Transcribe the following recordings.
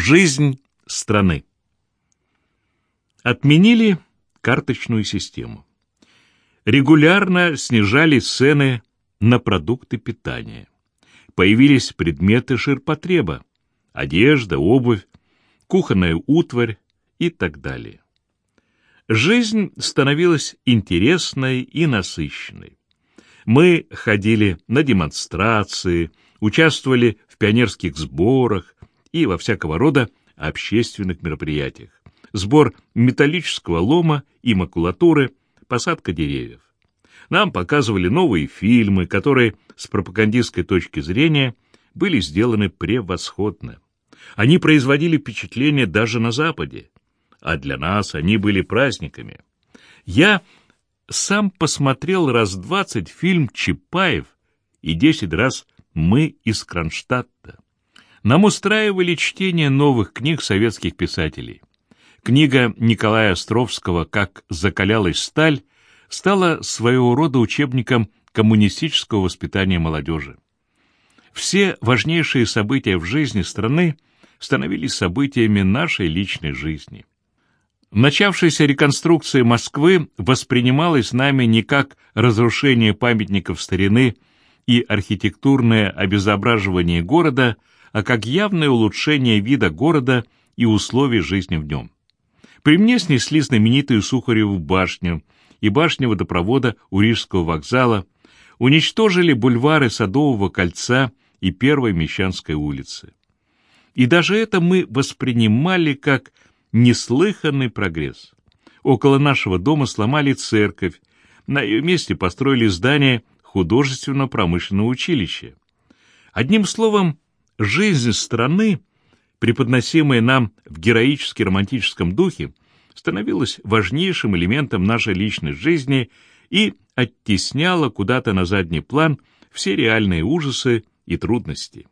Жизнь страны. Отменили карточную систему. Регулярно снижали цены на продукты питания. Появились предметы ширпотреба, одежда, обувь, кухонная утварь и так далее. Жизнь становилась интересной и насыщенной. Мы ходили на демонстрации, участвовали в пионерских сборах и во всякого рода общественных мероприятиях. Сбор металлического лома и макулатуры, посадка деревьев. Нам показывали новые фильмы, которые с пропагандистской точки зрения были сделаны превосходно. Они производили впечатление даже на Западе, а для нас они были праздниками. Я сам посмотрел раз двадцать фильм «Чапаев» и десять раз «Мы из Кронштадта». Нам устраивали чтение новых книг советских писателей. Книга Николая Островского «Как закалялась сталь» стала своего рода учебником коммунистического воспитания молодежи. Все важнейшие события в жизни страны становились событиями нашей личной жизни. Начавшаяся реконструкция Москвы воспринималась нами не как разрушение памятников старины и архитектурное обезображивание города, а как явное улучшение вида города и условий жизни в нем. При мне снесли знаменитую Сухареву башню и башню водопровода у Рижского вокзала, уничтожили бульвары Садового кольца и Первой Мещанской улицы. И даже это мы воспринимали как неслыханный прогресс. Около нашего дома сломали церковь, на ее месте построили здание художественно-промышленного училища. Одним словом, жизнь страны, преподносимая нам в героически-романтическом духе, становилась важнейшим элементом нашей личной жизни и оттесняла куда-то на задний план все реальные ужасы и трудности.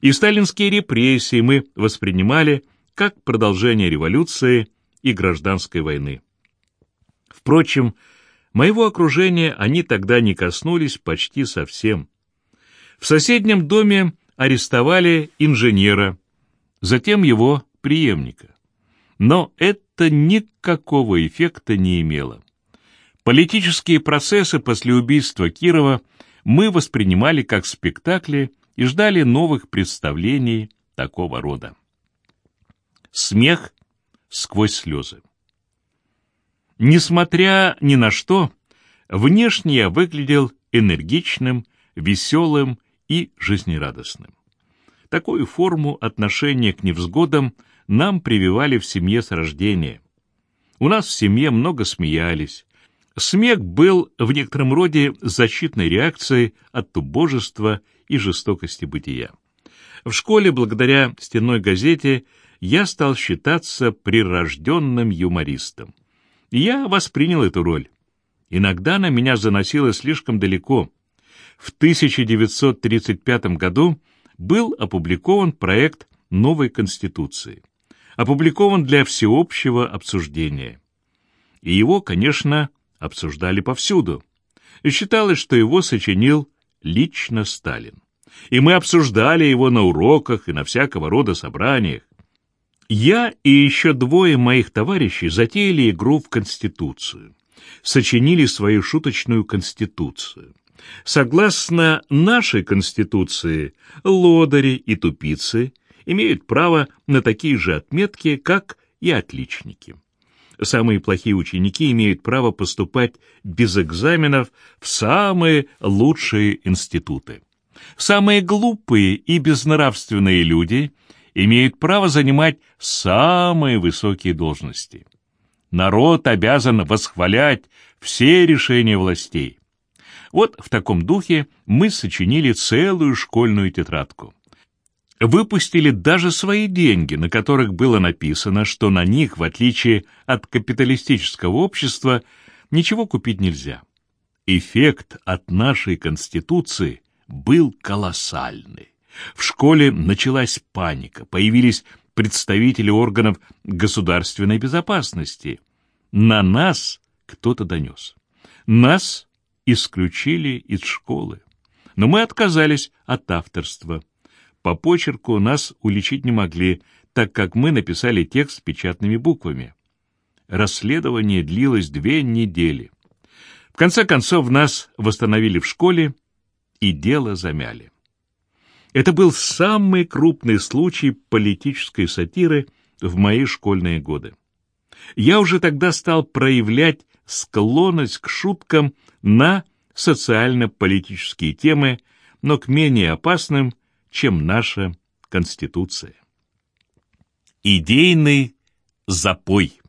И сталинские репрессии мы воспринимали как продолжение революции и гражданской войны. Впрочем, моего окружения они тогда не коснулись почти совсем. В соседнем доме арестовали инженера, затем его преемника. Но это никакого эффекта не имело. Политические процессы после убийства Кирова мы воспринимали как спектакли и ждали новых представлений такого рода. Смех сквозь слезы. Несмотря ни на что, внешне я выглядел энергичным, веселым и жизнерадостным. Такую форму отношения к невзгодам нам прививали в семье с рождения. У нас в семье много смеялись. Смех был в некотором роде защитной реакцией от убожества и жестокости бытия. В школе, благодаря стенной газете, я стал считаться прирожденным юмористом. я воспринял эту роль. Иногда на меня заносило слишком далеко. В 1935 году был опубликован проект новой Конституции. Опубликован для всеобщего обсуждения. И его, конечно, обсуждали повсюду. И считалось, что его сочинил лично Сталин. И мы обсуждали его на уроках и на всякого рода собраниях. Я и еще двое моих товарищей затеяли игру в Конституцию. Сочинили свою шуточную Конституцию. Согласно нашей Конституции, лодыри и тупицы имеют право на такие же отметки, как и отличники. Самые плохие ученики имеют право поступать без экзаменов в самые лучшие институты. Самые глупые и безнравственные люди имеют право занимать самые высокие должности. Народ обязан восхвалять все решения властей. Вот в таком духе мы сочинили целую школьную тетрадку. Выпустили даже свои деньги, на которых было написано, что на них, в отличие от капиталистического общества, ничего купить нельзя. Эффект от нашей Конституции был колоссальный. В школе началась паника, появились представители органов государственной безопасности. На нас кто-то донес. Нас исключили из школы. Но мы отказались от авторства. По почерку нас уличить не могли, так как мы написали текст печатными буквами. Расследование длилось две недели. В конце концов нас восстановили в школе и дело замяли. Это был самый крупный случай политической сатиры в мои школьные годы. Я уже тогда стал проявлять склонность к шуткам на социально-политические темы, но к менее опасным, чем наша Конституция. Идейный запой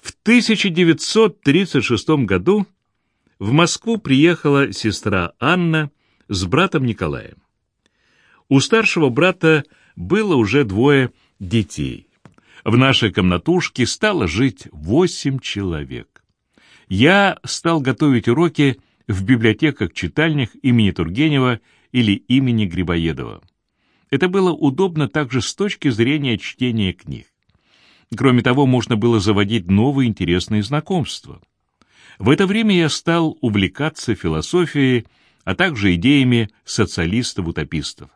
В 1936 году в Москву приехала сестра Анна с братом Николаем. У старшего брата было уже двое детей. В нашей комнатушке стало жить восемь человек. Я стал готовить уроки в библиотеках-читальнях имени Тургенева или имени Грибоедова. Это было удобно также с точки зрения чтения книг. Кроме того, можно было заводить новые интересные знакомства. В это время я стал увлекаться философией, а также идеями социалистов-утопистов.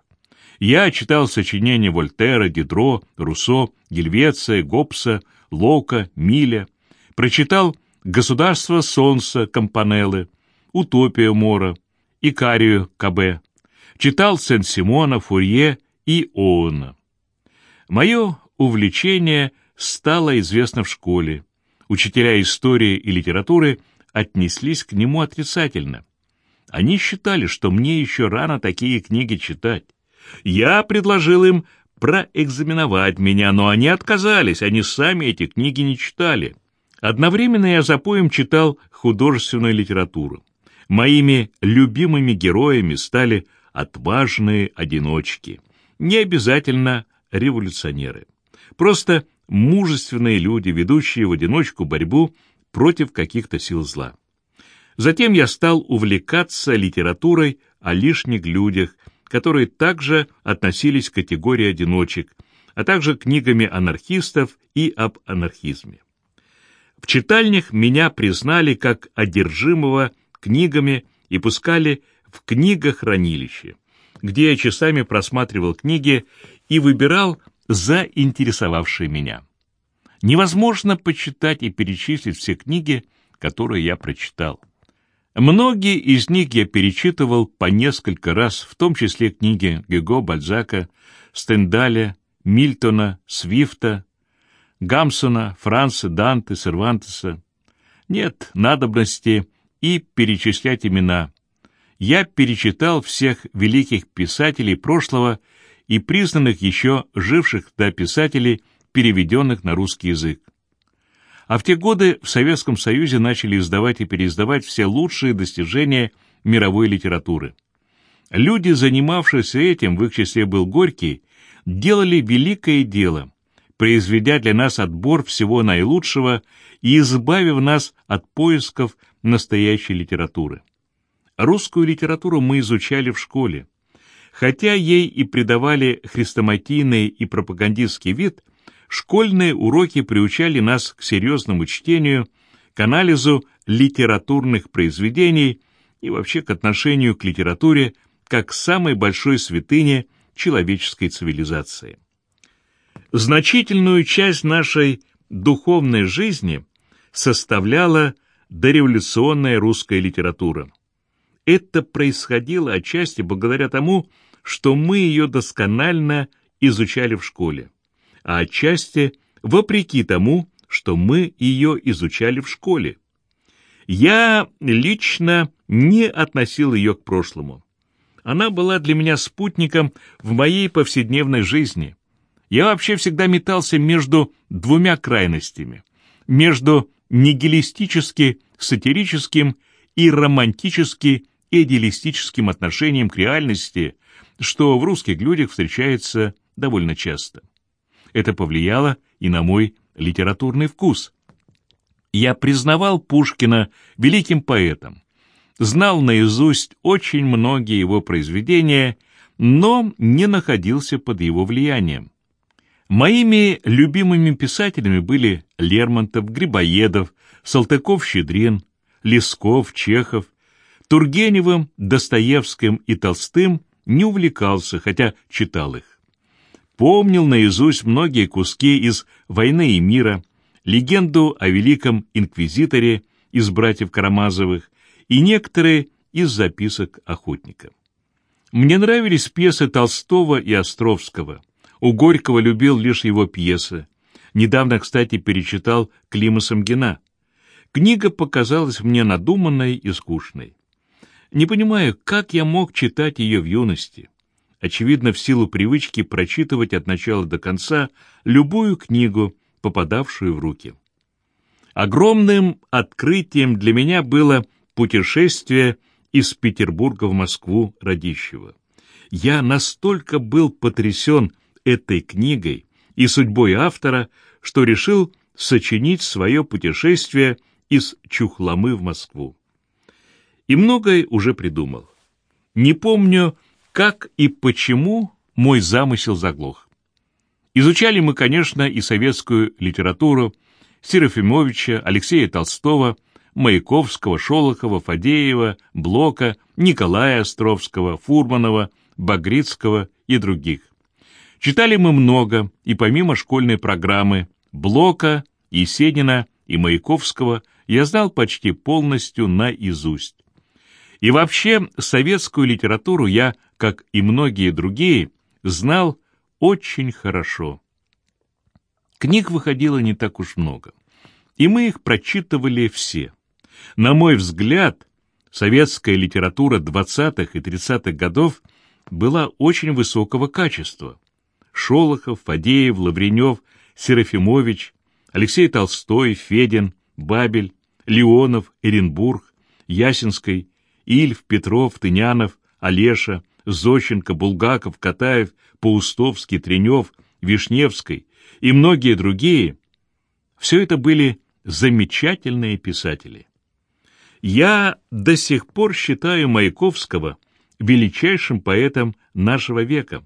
Я читал сочинения Вольтера, Дидро, Руссо, Гельвеция, Гоббса, Лока, Миля, прочитал «Государство солнца» Кампанеллы, «Утопия Мора», «Икарию» КБ, читал Сен-Симона, Фурье и Оуэна. Мое увлечение стало известно в школе. Учителя истории и литературы отнеслись к нему отрицательно. Они считали, что мне еще рано такие книги читать. Я предложил им проэкзаменовать меня, но они отказались, они сами эти книги не читали. Одновременно я за поем читал художественную литературу. Моими любимыми героями стали отважные одиночки. Не обязательно революционеры. Просто мужественные люди, ведущие в одиночку борьбу против каких-то сил зла. Затем я стал увлекаться литературой о лишних людях, которые также относились к категории одиночек, а также книгами анархистов и об анархизме. В читальнях меня признали как одержимого книгами и пускали в книгохранилище, где я часами просматривал книги и выбирал заинтересовавшие меня. Невозможно почитать и перечислить все книги, которые я прочитал. Многие из них я перечитывал по несколько раз, в том числе книги Гюго, Бальзака, Стендаля, Мильтона, Свифта, Гамсона, Франца, Данте, Сервантеса. Нет надобности и перечислять имена. Я перечитал всех великих писателей прошлого и признанных еще живших до писателей, переведенных на русский язык. А в те годы в Советском Союзе начали издавать и переиздавать все лучшие достижения мировой литературы. Люди, занимавшиеся этим, в их числе был Горький, делали великое дело, произведя для нас отбор всего наилучшего и избавив нас от поисков настоящей литературы. Русскую литературу мы изучали в школе. Хотя ей и придавали хрестоматийный и пропагандистский вид, школьные уроки приучали нас к серьезному чтению, к анализу литературных произведений и вообще к отношению к литературе как к самой большой святыне человеческой цивилизации. Значительную часть нашей духовной жизни составляла дореволюционная русская литература. Это происходило отчасти благодаря тому, что мы ее досконально изучали в школе, а отчасти вопреки тому, что мы ее изучали в школе. Я лично не относил ее к прошлому. Она была для меня спутником в моей повседневной жизни. Я вообще всегда метался между двумя крайностями. Между нигилистически сатирическим и романтически идеалистическим отношением к реальности, что в русских людях встречается довольно часто. Это повлияло и на мой литературный вкус. Я признавал Пушкина великим поэтом, знал наизусть очень многие его произведения, но не находился под его влиянием. Моими любимыми писателями были Лермонтов, Грибоедов, Салтыков-Щедрин, Лесков, Чехов. Тургеневым, Достоевским и Толстым не увлекался, хотя читал их. Помнил наизусть многие куски из «Войны и мира», легенду о великом инквизиторе из «Братьев Карамазовых» и некоторые из записок охотника. Мне нравились пьесы Толстого и Островского. У Горького любил лишь его пьесы. Недавно, кстати, перечитал Клима Самгина. Книга показалась мне надуманной и скучной. Не понимаю, как я мог читать ее в юности. Очевидно, в силу привычки прочитывать от начала до конца любую книгу, попадавшую в руки. Огромным открытием для меня было путешествие из Петербурга в Москву Радищева. Я настолько был потрясен этой книгой и судьбой автора, что решил сочинить свое путешествие из Чухломы в Москву. И многое уже придумал. Не помню, как и почему мой замысел заглох. Изучали мы, конечно, и советскую литературу Серафимовича, Алексея Толстого, Маяковского, Шолохова, Фадеева, Блока, Николая Островского, Фурманова, Багрицкого и других. Читали мы много, и помимо школьной программы Блока, Есенина и Маяковского я знал почти полностью наизусть. И вообще советскую литературу я, как и многие другие, знал очень хорошо. Книг выходило не так уж много, и мы их прочитывали все. На мой взгляд, советская литература 20-х и 30-х годов была очень высокого качества. Шолохов, Фадеев, Лавренев, Серафимович, Алексей Толстой, Федин, Бабель, Леонов, Эренбург, Ясинский, Ильф, Петров, Тынянов, Олеша, Зощенко, Булгаков, Катаев, Паустовский, Тренев, Вишневский и многие другие, все это были замечательные писатели. Я до сих пор считаю Маяковского величайшим поэтом нашего века,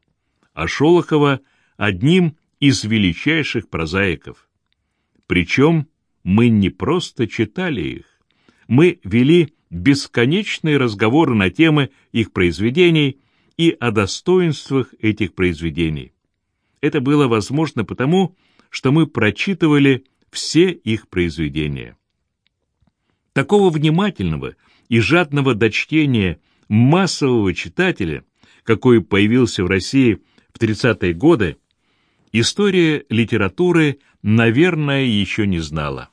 а Шолохова одним из величайших прозаиков. Причем мы не просто читали их, мы вели бесконечные разговоры на темы их произведений и о достоинствах этих произведений. Это было возможно потому, что мы прочитывали все их произведения. Такого внимательного и жадного до чтения массового читателя, какой появился в России в 30-е годы, история литературы, наверное, еще не знала.